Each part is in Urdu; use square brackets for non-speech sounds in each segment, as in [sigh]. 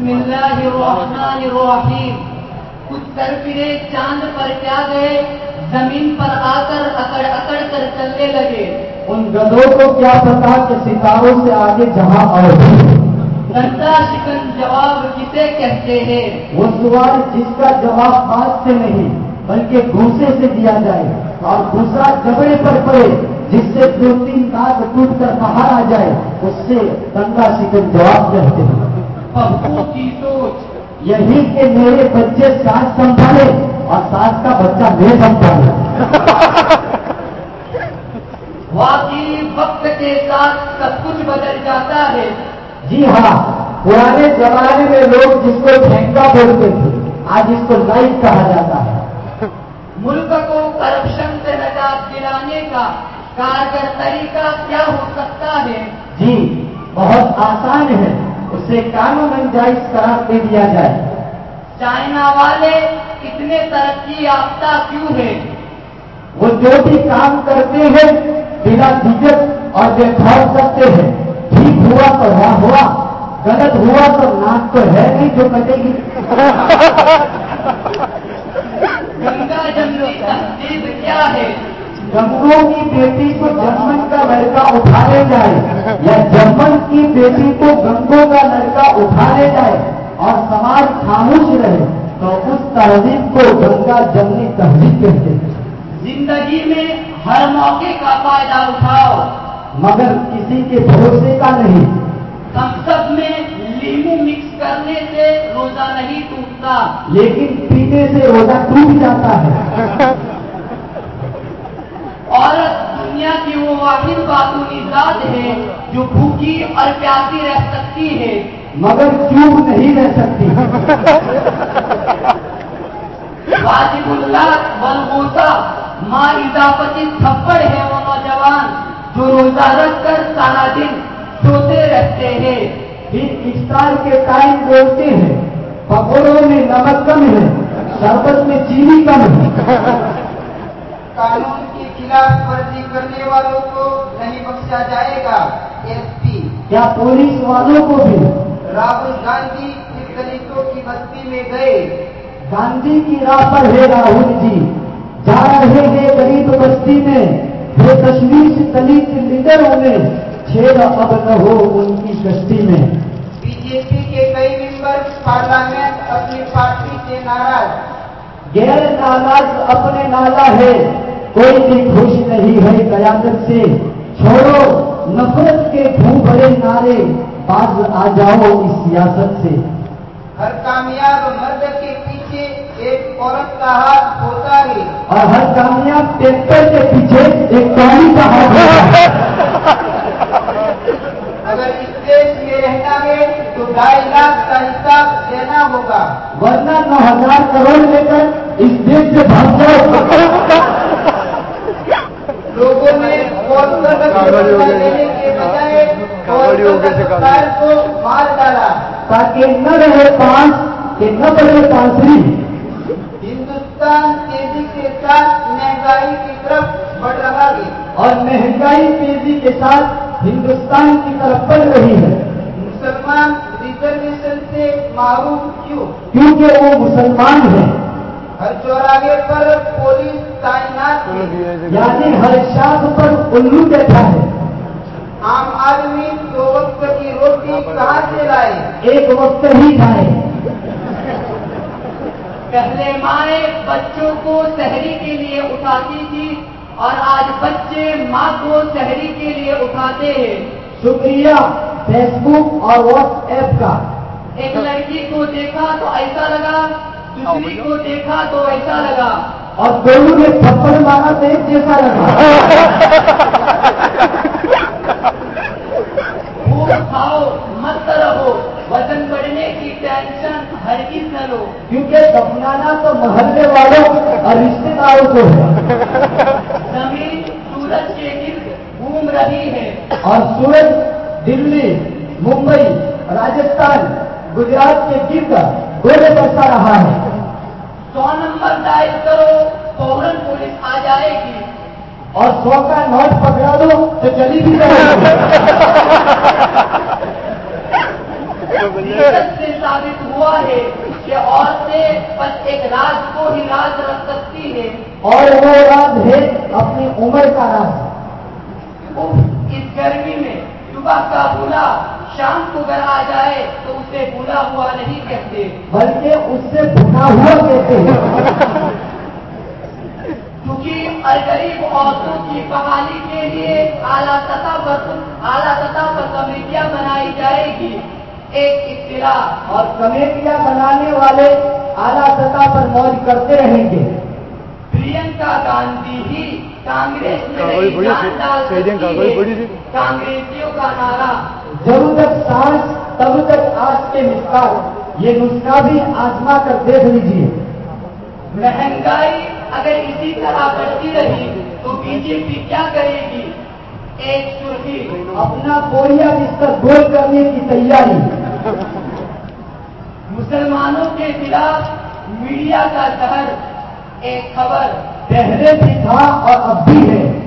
بسم اللہ الرحمن الرحیم۔ کچھ سرفرے چاند پر کیا گئے زمین پر آ کر اکڑ اکڑ کر چلنے لگے۔ ان گدوں کو کیا پتا کہ ستاروں سے آگے جہاں اور۔ گندا شکن جواب کسے کہتے ہیں؟ وہ سوال جس کا جواب بات سے نہیں بلکہ گھوسے سے دیا جائے۔ اور دوسرا جبڑے پر پڑے جس سے دو تین دانت ٹوٹ کر باہر آ جائے اس سے گندا شکن جواب کہتے ہیں۔ پپو کی سوچ۔ یہی کہ میرے بچے سانس سنبھالے اور سانس کا بچہ میں سنبھالے۔ [laughs] واقعی وقت کے ساتھ سب کچھ بدل جاتا ہے۔ جی ہاں پرانے زمانے میں لوگ جس کو پھینکا بولتے تھے آج اس کو لائف کہا جاتا ہے۔ [laughs] ملک کو کرپشن سے نجات دلانے کا کارگر طریقہ کیا ہو سکتا ہے؟ جی بہت آسان ہے۔ اسے قانون جائز قرار دے دیا جائے۔ چائنا والے اتنے ترقی یافتہ کیوں ہیں؟ وہ جو بھی کام کرتے ہیں بنا جھجک اور بے خوف کرتے ہیں۔ ٹھیک ہوا تو ہوا ہوا غلط ہوا تو ناک تو ہے نہیں جو کٹے گی گنگا جمنی تہذیب کیا ہے؟ گنگوں کی بیٹی کو جرمن کا لڑکا اٹھا لے جائے یا جرمن کی بیٹی کو گنگوں کا لڑکا اٹھا لے جائے اور سماج خاموش رہے تو اس تہذیب کو گنگا جمنی تہذیب کہتے ہیں۔ زندگی میں ہر موقع کا فائدہ اٹھاؤ۔ مگر کسی کے بھروسے کا نہیں۔ سب میں لیمو مکس کرنے سے روزہ نہیں ٹوٹتا۔ لیکن پینے سے روزہ ٹوٹ جاتا ہے۔ [laughs] عورت دنیا کی وہ واحد باطنی ذات ہے جو بھوکی اور پیاسی رہ سکتی ہے۔ مگر چوب نہیں رہ سکتی؟ واجب اللہ بلبوسا ماں اضافتی تھپڑ ہے وہ نوجوان جو روزہ رکھ کر سارا دن سوتے رہتے ہیں۔ پھر افطار کے ٹائم بولتے ہیں۔ پکوڑوں میں نمک کم ہے، شربت میں چینی کم ہے۔ قانون خلاف ورزی کرنے والوں کو نہیں بخشا جائے گا ایس پی کیا پولیس والوں کو بھی۔ راہل گاندھی اس دلتوں کی بستی میں گئے۔ گاندھی کی راہ پر ہے راہل جی۔ جا رہے ہیں غریب بستی میں۔ بے تشویش دلت لیڈروں میں۔ چھیڑ اب نہ ہو ان کی کشتی میں۔ بی جے پی کے کئی ممبر پارلیمنٹ اپنی پارٹی سے ناراض۔ غیر ناراض اپنے نالا ہے۔ کوئی بھی خوش نہیں ہے قیادت سے۔ چھوڑو نفرت کے بھو بڑے نعرے۔ باز آ جاؤ اس سیاست سے۔ ہر کامیاب مرد کے پیچھے ایک عورت کا ہاتھ ہوتا ہے۔ اور ہر کامیاب ٹریکٹر کے پیچھے ایک ٹالی کا ہاتھ ہوتا ہے۔ اگر اس دیش میں رہنا ہے تو ڈھائی لاکھ کا حساب دینا ہوگا۔ ورنہ نو ہزار کروڑ لے کر اس دیش سے بھاگ جاؤ لوگوں نے دینے کے بجائے سرکار کو مار ڈالا تاکہ نہ رہے پانچ کہ نہ بڑھے پانسری ہندوستان تیزی کے ساتھ مہنگائی کی طرف بڑھ رہا ہے اور مہنگائی تیزی کے ساتھ ہندوستان کی طرف بڑھ رہی ہے۔ مسلمان ریزرویشن سے معروف کیوں؟ کیونکہ وہ مسلمان ہیں۔ ہر چوراہے پر پولیس تعینات یعنی ہر شاخ پر الو بیٹھا ہے؟ عام آدمی دو وقت کی روٹی کہاں سے لائے؟ ایک وقت ہی کھائے۔ پہلے مائیں بچوں کو شہری کے لیے اٹھاتی تھی اور آج بچے ماں کو شہری کے لیے اٹھاتے ہیں۔ شکریہ فیس بک اور واٹس ایپ کا۔ ایک لڑکی کو دیکھا تو ایسا لگا دوسری کو دیکھا تو ایسا لگا۔ اور دونوں نے تھپڑ مارا تو ایک جیسا لگا۔ کھاؤ مت رہو۔ وزن بڑھنے کی ٹینشن ہرگز نہ لو۔ کیونکہ دفنانا تو محلے والوں اور رشتے داروں کو ہے۔ زمین سورج کے گرد گھوم رہی ہے۔ اور سورج دلی ممبئی راجستھان گجرات کے گرد گولے برسا رہا ہے۔ سو نمبر ڈائل کرو فوراً پولیس آ جائے گی۔ اور سو کا نوٹ پکڑا دو تو چلی بھی سے ثابت ہوا ہے کہ عورتیں بس ایک راز کو ہی راز رکھ سکتی ہے اور وہ راز ہے اپنی عمر کا راز۔ اس گرمی میں صبح کا بلا شام کو اگر آ جائے تو اسے بولا ہوا نہیں کہتے۔ بلکہ اس سے بنا ہوا کہتے ہیں۔ کیونکہ اور غریب عورتوں کی بحالی کے لیے اعلیٰ سطح پر اعلیٰ سطح پر کمیٹیاں بنائی جائے گی۔ ایک اطلاع۔ اور کمیٹیاں بنانے والے اعلیٰ سطح پر موج کرتے رہیں گے۔ پرینکا گاندھی ہی کانگریس میں۔ کانگریسیوں کا نعرہ۔ جب تک سانس تب تک آج کے مثال یہ نسخہ بھی آزما کر دیکھ لیجیے مہنگائی اگر اسی طرح بڑھتی رہی تو بی جے پی کیا کرے گی؟ ایک سرخی۔ اپنا بوریا بستر گول کرنے کی تیاری۔ مسلمانوں کے خلاف میڈیا کا زہر ایک خبر۔ پہلے بھی تھا اور اب بھی ہے۔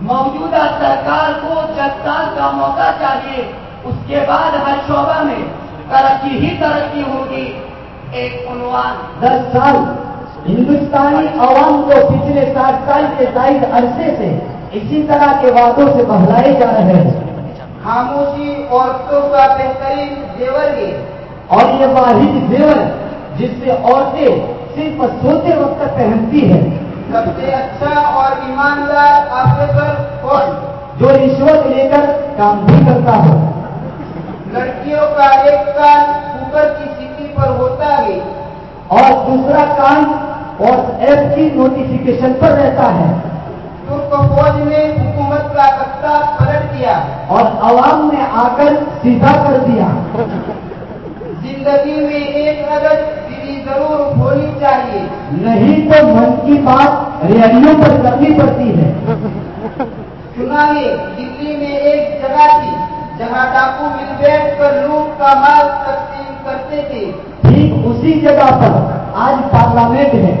موجودہ سرکار کو دس سال کا موقع چاہیے۔ اس کے بعد ہر شعبہ میں ترقی ہی ترقی ہوگی۔ ایک عنوان۔ دس سال ہندوستانی عوام کو پچھلے ساٹھ سال کے زائد عرصے سے اسی طرح کے وعدوں سے بہلائے جا رہے ہیں۔ خاموشی عورتوں کا بہترین زیور ہے اور یہ واحد زیور جس سے عورتیں صرف سوتے وقت پہنتی ہیں۔ سب سے اچھا اور ایماندار آفیسر کون؟ جو رشوت لے کر کام بھی کرتا ہو۔ لڑکیوں کا ایک کان کوکر کی سیٹی پر ہوتا ہے۔ اور دوسرا کام واٹس ایپ کی نوٹیفیکیشن پر رہتا ہے۔ ترک فوج نے حکومت کا تختہ پلٹ دیا۔ اور عوام نے آ کر سیدھا کر دیا۔ زندگی میں ایک عدد ضرور ہونی چاہیے۔ نہیں تو من کی بات ریڈیو پر کرنی پڑتی ہے۔ سنا ہے دلی میں ایک جگہ تھی، جہاں ڈاکو مل بیٹھ کر لوٹ کا مال تقسیم کرتے تھے۔ ٹھیک اسی جگہ پر آج پارلیمنٹ ہے۔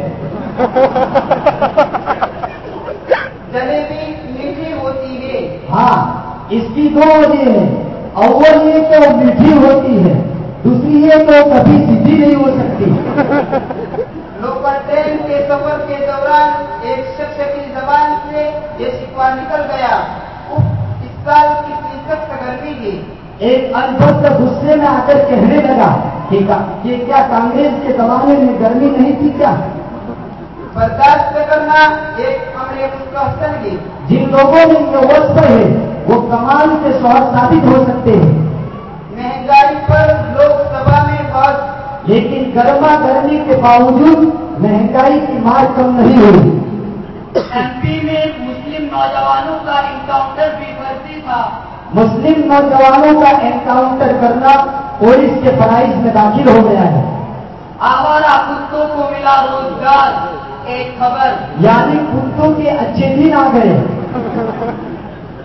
جلیبی میٹھی ہوتی ہے۔ ہاں اس کی دو وجہ ہیں۔ اول یہ کہ وہ میٹھی ہوتی ہے۔ دوسری کہ وہ کبھی سیدھی نہیں ہو سکتی۔ لوکل ٹرین کے سفر کے دوران ایک شخص کی زبان سے یہ شکوا نکل گیا۔ اس سال کتنی سخت گرمی تھی ایک انبت غصے میں آ کر کہنے لگا کہ کیا کانگریس کے زمانے میں گرمی نہیں تھی کیا؟ برداشت کرنا ایک مستحسن ہے جن لوگوں میں یہ وصف ہے وہ کمال کے شوہر ثابت ہو سکتے ہیں۔ لیکن گرما گرمی کے باوجود مہنگائی کی مار کم نہیں ہوئی۔ ایم پی میں مسلم نوجوانوں کا انکاؤنٹر بھی بھرتی تھا۔ مسلم نوجوانوں کا انکاؤنٹر کرنا پولیس کے فرائض میں داخل ہو گیا ہے۔ آوارہ کتوں کو ملا روزگار؟ ایک خبر۔ یعنی کتوں کے اچھے دن آ گئے۔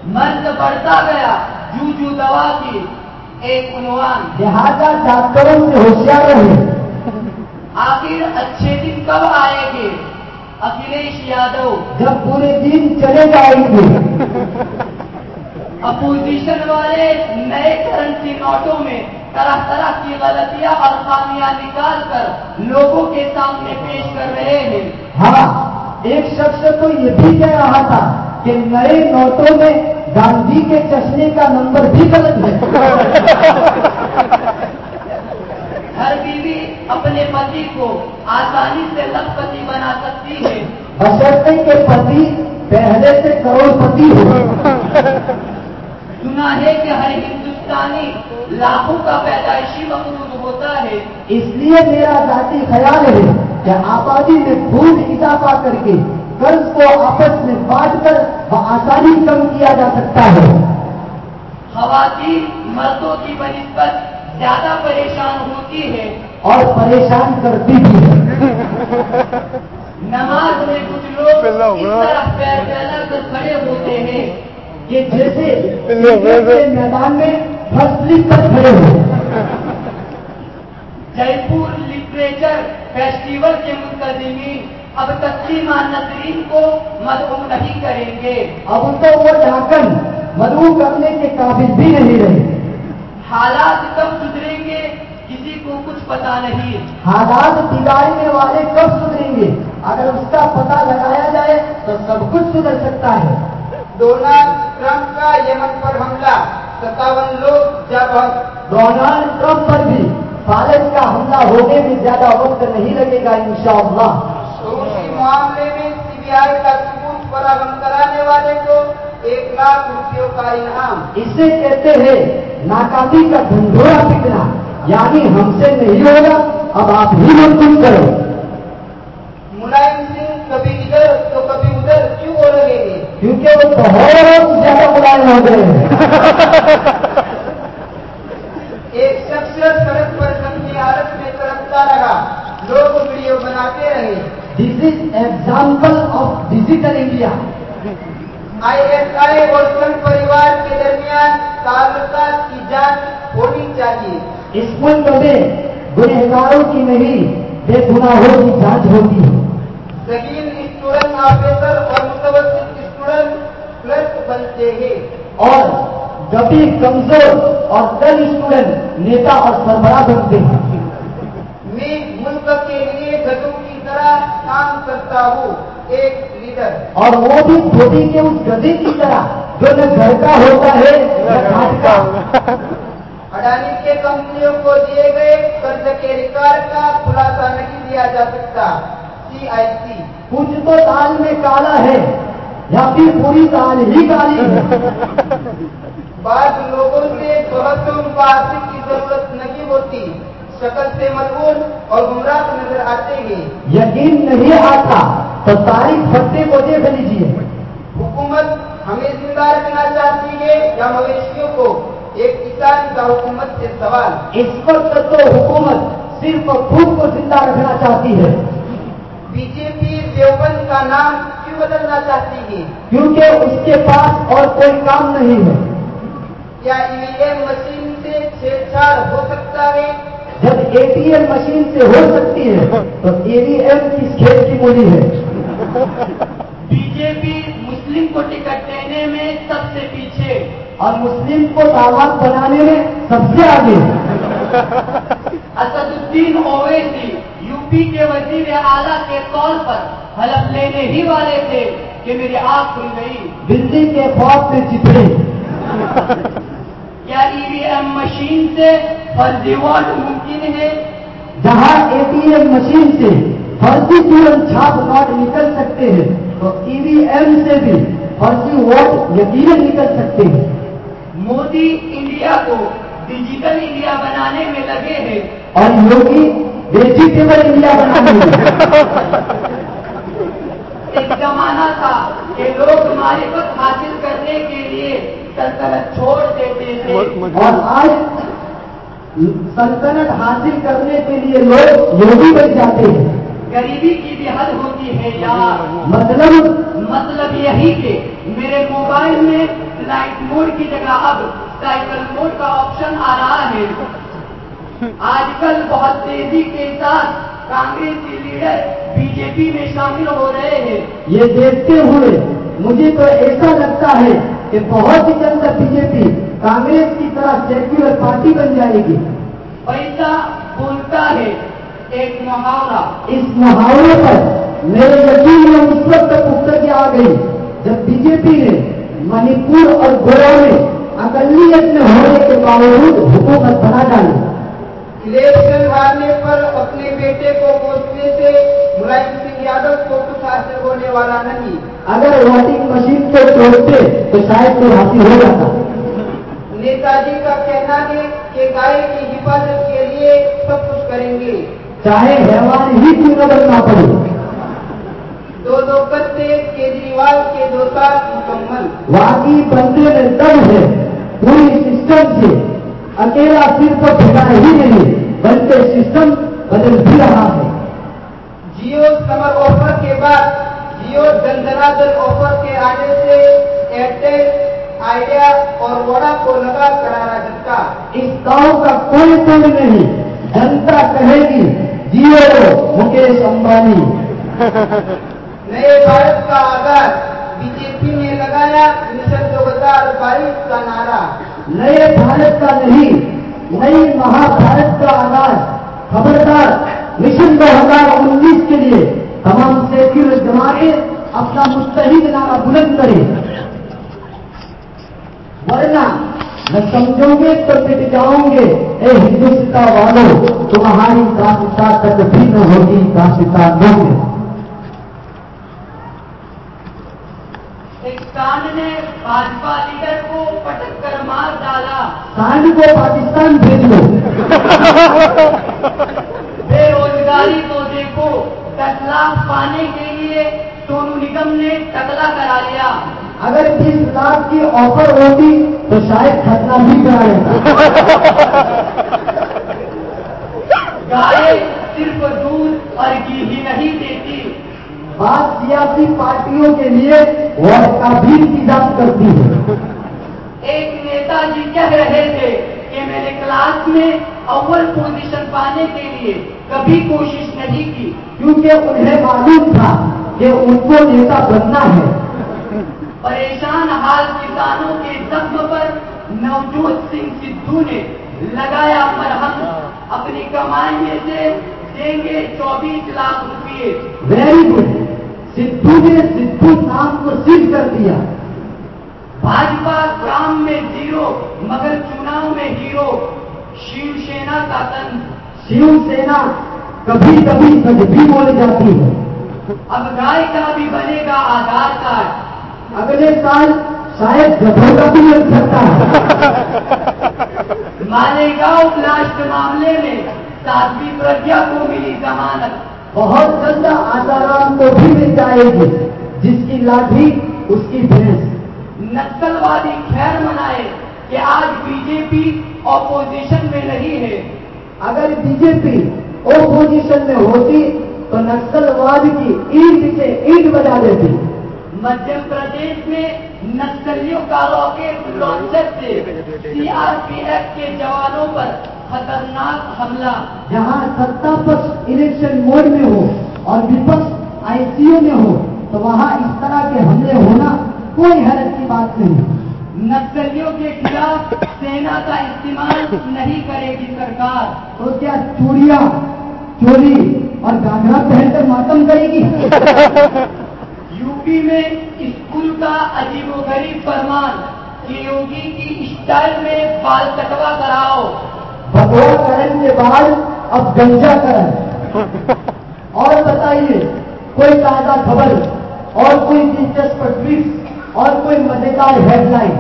مرد بڑھتا گیا۔ جو جو دوا کی۔ ایک عنوان۔ لہذا ڈاکٹروں سے ہوشیار رہے آخر اچھے دن کب آئیں گے؟ اکھلیش یادو۔ جب پورے دن چلے جائیں گے۔ اپوزیشن والے نئے کرنسی نوٹوں میں طرح طرح کی غلطیاں اور خامیاں نکال کر لوگوں کے سامنے پیش کر رہے ہیں۔ ہاں ایک شخص تو یہ بھی کہہ رہا تھا کہ نئے نوٹوں میں گاندھی کے چشمے کا نمبر بھی غلط ہے۔ ہر بیوی اپنے پتی کو آسانی سے لکھپتی بنا سکتی ہے۔ بشرطے کے پتی پہلے سے کروڑ پتی ہو سنا ہے کہ ہر ہندوستانی لاکھوں کا پیدائشی مقصود ہوتا ہے۔ اس لیے میرا ذاتی خیال ہے کہ آبادی میں خوب اضافہ کر کے قرض کو آپس میں بانٹ کر آسانی کم کیا جا سکتا ہے۔ خواتین مردوں کی بنسبت زیادہ پریشان ہوتی ہے اور پریشان کرتی بھی ہے نماز میں کچھ لوگ اس طرح پیر پھیلا کر کھڑے ہوتے ہیں کہ جیسے میدان میں لیگ پر کھڑے ہو جے پور لٹریچر فیسٹیول کے منتظمین اب تقسیم نظرین کو مدعو نہیں کریں گے۔ اب ان کو وہ ڈھاکن مدعو کرنے کے قابل بھی نہیں رہے۔ حالات کب سدھریں گے کسی کو کچھ پتا نہیں۔ حالات بگاڑنے والے کب سدھریں گے؟ اگر اس کا پتا لگایا جائے تو سب کچھ سدھر سکتا ہے۔ ڈونلڈ ٹرمپ کا یمن پر حملہ۔ ستاون لوگ جب ڈونلڈ ٹرمپ پر بھی فالج کا حملہ ہونے میں زیادہ وقت نہیں لگے گا انشاءاللہ۔ اختیار کا ثبوت فراہم کرانے والے کو ایک لاکھ روپیوں کا انعام۔ اسے کہتے ہیں ناکامی کا دھندورا پکنا یعنی ہم سے نہیں ہوگا اب آپ ہی منظم کرو۔ ملائم سنگھ کبھی ادھر تو کبھی ادھر کیوں ہو رہے ہیں؟ کیونکہ وہ بہت زیادہ ملائم ہو گئے ہیں۔ ایک شخص سڑک پر سنگی حالت میں ترقتا رہا۔ لوگ ویڈیو بناتے رہے۔ This is example of digital India. I S I اور سن پریوار کے درمیان تعلقات کی جانچ ہونی چاہیے اس ملک میں گنہگاروں کی نہیں بے گناہوں کی جانچ ہوتی ہے سکیل اسٹوڈنٹ آفیسر اور متوسط اسٹوڈنٹ پلس بنتے ہیں اور کبھی کمزور اور دل اسٹوڈنٹ نیتا اور سربراہ بنتے ہیں کام کرتا ہوں ایک لیڈر۔ اور وہ بھی دھوبی کے اس گدے کی طرح جو نہ گھر کا ہوتا ہے اڈانی کے کمپنیوں کو دیے گئے قرض کے ریکارڈ کا خلاصہ نہیں دیا جا سکتا۔ سی آئی سی کچھ تو دال میں کالا ہے یا پھر پوری دال ہی کالی ہے۔ بعض لوگوں سے بہت کی ضرورت نہیں ہوتی۔ شکل سے مضبوط اور گمراہ نظر آتے ہیں۔ یقین نہیں آتا تو تاریخ ستے کو دیکھ لیجیے حکومت ہمیں زندہ رکھنا چاہتی ہے یا مویشیوں کو؟ ایک کسان کا حکومت سے سوال۔ اس وقت تو حکومت صرف خود کو زندہ رکھنا چاہتی ہے۔ بی جے پی دیوبند کا نام کیوں بدلنا چاہتی ہے؟ کیونکہ اس کے پاس اور کوئی کام نہیں ہے۔ کیا ای وی ایم مشین سے چھیڑ چھاڑ ہو سکتا ہے؟ جب اے ٹی ایم مشین سے ہو سکتی ہے تو ای وی ایم کس کھیل کی بولی ہے۔ بی جے پی مسلم کو ٹکٹ دینے میں سب سے پیچھے۔ اور مسلم کو دعوت بنانے میں سب سے آگے۔ اسد الدین اویسی یو پی کے وزیر اعلیٰ کے طور پر حلف لینے ہی والے تھے کہ میری آگ کھل گئی۔ دلی کے خواب سے جیتے کیا ای وی ایم مشین سے فرضی ووٹ ممکن ہے۔ جہاں اے ٹی ایم مشین سے فرضی ترنت چھاپ واٹ نکل سکتے ہیں تو ای وی ایم سے بھی فرضی ووٹ یقین نکل سکتے ہیں۔ مودی انڈیا کو ڈیجیٹل انڈیا بنانے میں لگے ہیں۔ اور یوگی ویجیٹیبل انڈیا بنا ایک زمانہ تھا کہ لوگ معرفت حاصل کرنے کے لیے سلطنت چھوڑ دیتے تھے۔ اور آج سلطنت حاصل کرنے کے لیے لوگ یہودی بن جاتے ہیں۔ غریبی کی بھی حد ہوتی ہے یا مطلب؟ مطلب یہی کہ میرے موبائل میں لائٹ موڈ کی جگہ اب سائیکل موڈ کا آپشن آ رہا ہے۔ آج کل بہت تیزی کے ساتھ کانگریسی لیڈر بی جے پی میں شامل ہو رہے ہیں۔ یہ دیکھتے ہوئے مجھے تو ایسا لگتا ہے کہ بہت ہی جلد بی جے پی کانگریس کی طرح سیکولر پارٹی بن جائے گی۔ پیسہ بولتا ہے ایک محاورہ۔ اس محاورے پر میرے یقین میں اس وقت تک کے آ گئی جب بی جے پی نے منی پور اور گوا میں اکلیت میں ہونے کے باوجود حکومت بنا ڈالی۔ الیکشن ہارنے پر اپنے بیٹے کو پوچھنے سے ملائم سنگھ یادو کو کچھ حاصل ہونے والا نہیں۔ اگر ووٹنگ مشین کو توڑتے تو شاید کوئی حاصل ہو جاتا۔ نیتا جی کا کہنا ہے کہ گائے کی حفاظت کے لیے سب کچھ کریں گے۔ چاہے حیوان ہی کیوں نہ بننا پڑے۔ دو دو پتے کیجریوال کے دو سال مکمل۔ واقعی بندے میں دم ہے پوری سسٹم سے۔ اکیلا صرف پھیلا نہیں نہیں بلکہ سسٹم بدل بھی رہا ہے۔ جیو سمر آفر کے بعد جیو دن دل آفر کے آنے سے ایئرٹیل آئیڈیا اور وڑا کو لگا کرارا جھٹکا اس گاؤں کا کوئی سنگ نہیں۔ جنتا کہے گی جیو مکیش امبانی۔ نئے بھارت کا آگاہ بی جے پی نے لگایا مشن دو ہزار بائیس کا نعرہ۔ نئے بھارت کا نہیں، نئی مہا بھارت کا آغاز۔ خبردار، مشن دو ہزار انیس کے لیے تمام سیکولر جماعتیں اپنا مستحد نعرہ بلند کریں۔ ورنہ نہ سمجھوں گے تو پٹ جاؤں گے اے ہندوستان والوں تمہاری داستان تک بھی نہ ہوگی داستان ہوگی۔ کان نے بھاجپا لیڈر کو پٹک کر مار ڈالا۔ سانڈ کو پاکستان بھیج لو بے روزگاری کو دیکھو دس لاکھ پانے کے لیے سونو نگم نے ٹکلا کرا لیا۔ اگر بیس لاکھ کی آفر ہوتی تو شاید خطرہ بھی کرا لیتا۔ گائے صرف دودھ اور گھی ہی نہیں دیتی بات سیاسی پارٹیوں کے لیے ووٹ کا بھی انتظام کرتی ہے۔ ایک نیتا جی کہہ رہے تھے کہ میں نے کلاس میں اول پوزیشن پانے کے لیے کبھی کوشش نہیں کی کیونکہ انہیں معلوم تھا کہ ان کو نیتا بننا ہے۔ پریشان حال کسانوں کے زخم پر نوجوت سنگھ سدھو نے لگایا مرہم۔ اپنی کمائی میں سے دیں گے چوبیس لاکھ روپئے ویری گڈ سدھو نے سدھو نام کو سدھ کر دیا۔ بھاجپا کام میں زیرو مگر چناؤ میں ہیرو شیو سینا کا تن شیو سینا کبھی کبھی سچ بھی بولی جاتی ہے۔ اب گائے کا بھی بنے گا آدھار کارڈ اگلے سال شاید گدھوں کا بھی لگ سکتا ہے۔ مالیگاؤں بلاسٹ معاملے میں ساتوی پرجا کو ملی ضمانت۔ بہت جلد آسارام کو بھی مل جائے گی جس کی لاٹھی اس کی بھینس۔ نکسلوادی خیر منائے کہ آج بی جے پی اپوزیشن میں نہیں ہے۔ اگر بی جے پی اپوزیشن میں ہوتی تو نکسلواد کی اینٹ سے اینٹ بجا دیتی۔ مدھیہ پردیش میں نکسلیوں کا راکٹ لانچر سے۔ سی آر پی ایف کے جوانوں پر خطرناک حملہ۔ جہاں ستا پکش الیکشن موڈ میں ہو اور وپکش آئی سی یو میں ہو تو وہاں اس طرح کے حملے ہونا کوئی حیرت کی بات نہیں۔ نکسلیوں کے خلاف سینا کا استعمال نہیں کرے گی سرکار۔ تو کیا چوریا چوری اور گاگرا پہن کر ماتم کرے گی؟ یو پی میں اسکول کا عجیب و غریب فرمان کہ یوگی کی اسٹائل میں بال کٹوا کراؤ بھگوا کرن کے بعد اب گنجا کرن۔ اور بتائیے کوئی تازہ خبر اور کوئی دلچسپ ٹویٹ اور کوئی مزیدار ہیڈ لائن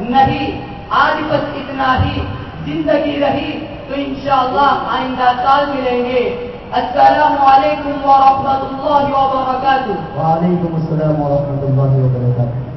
نہیں آج بس اتنا ہی۔ زندگی رہی تو انشاءاللہ آئندہ سال ملیں گے۔ السلام علیکم ورحمۃ اللہ وبرکاتہ۔ وعلیکم السلام ورحمۃ اللہ وبرکاتہ۔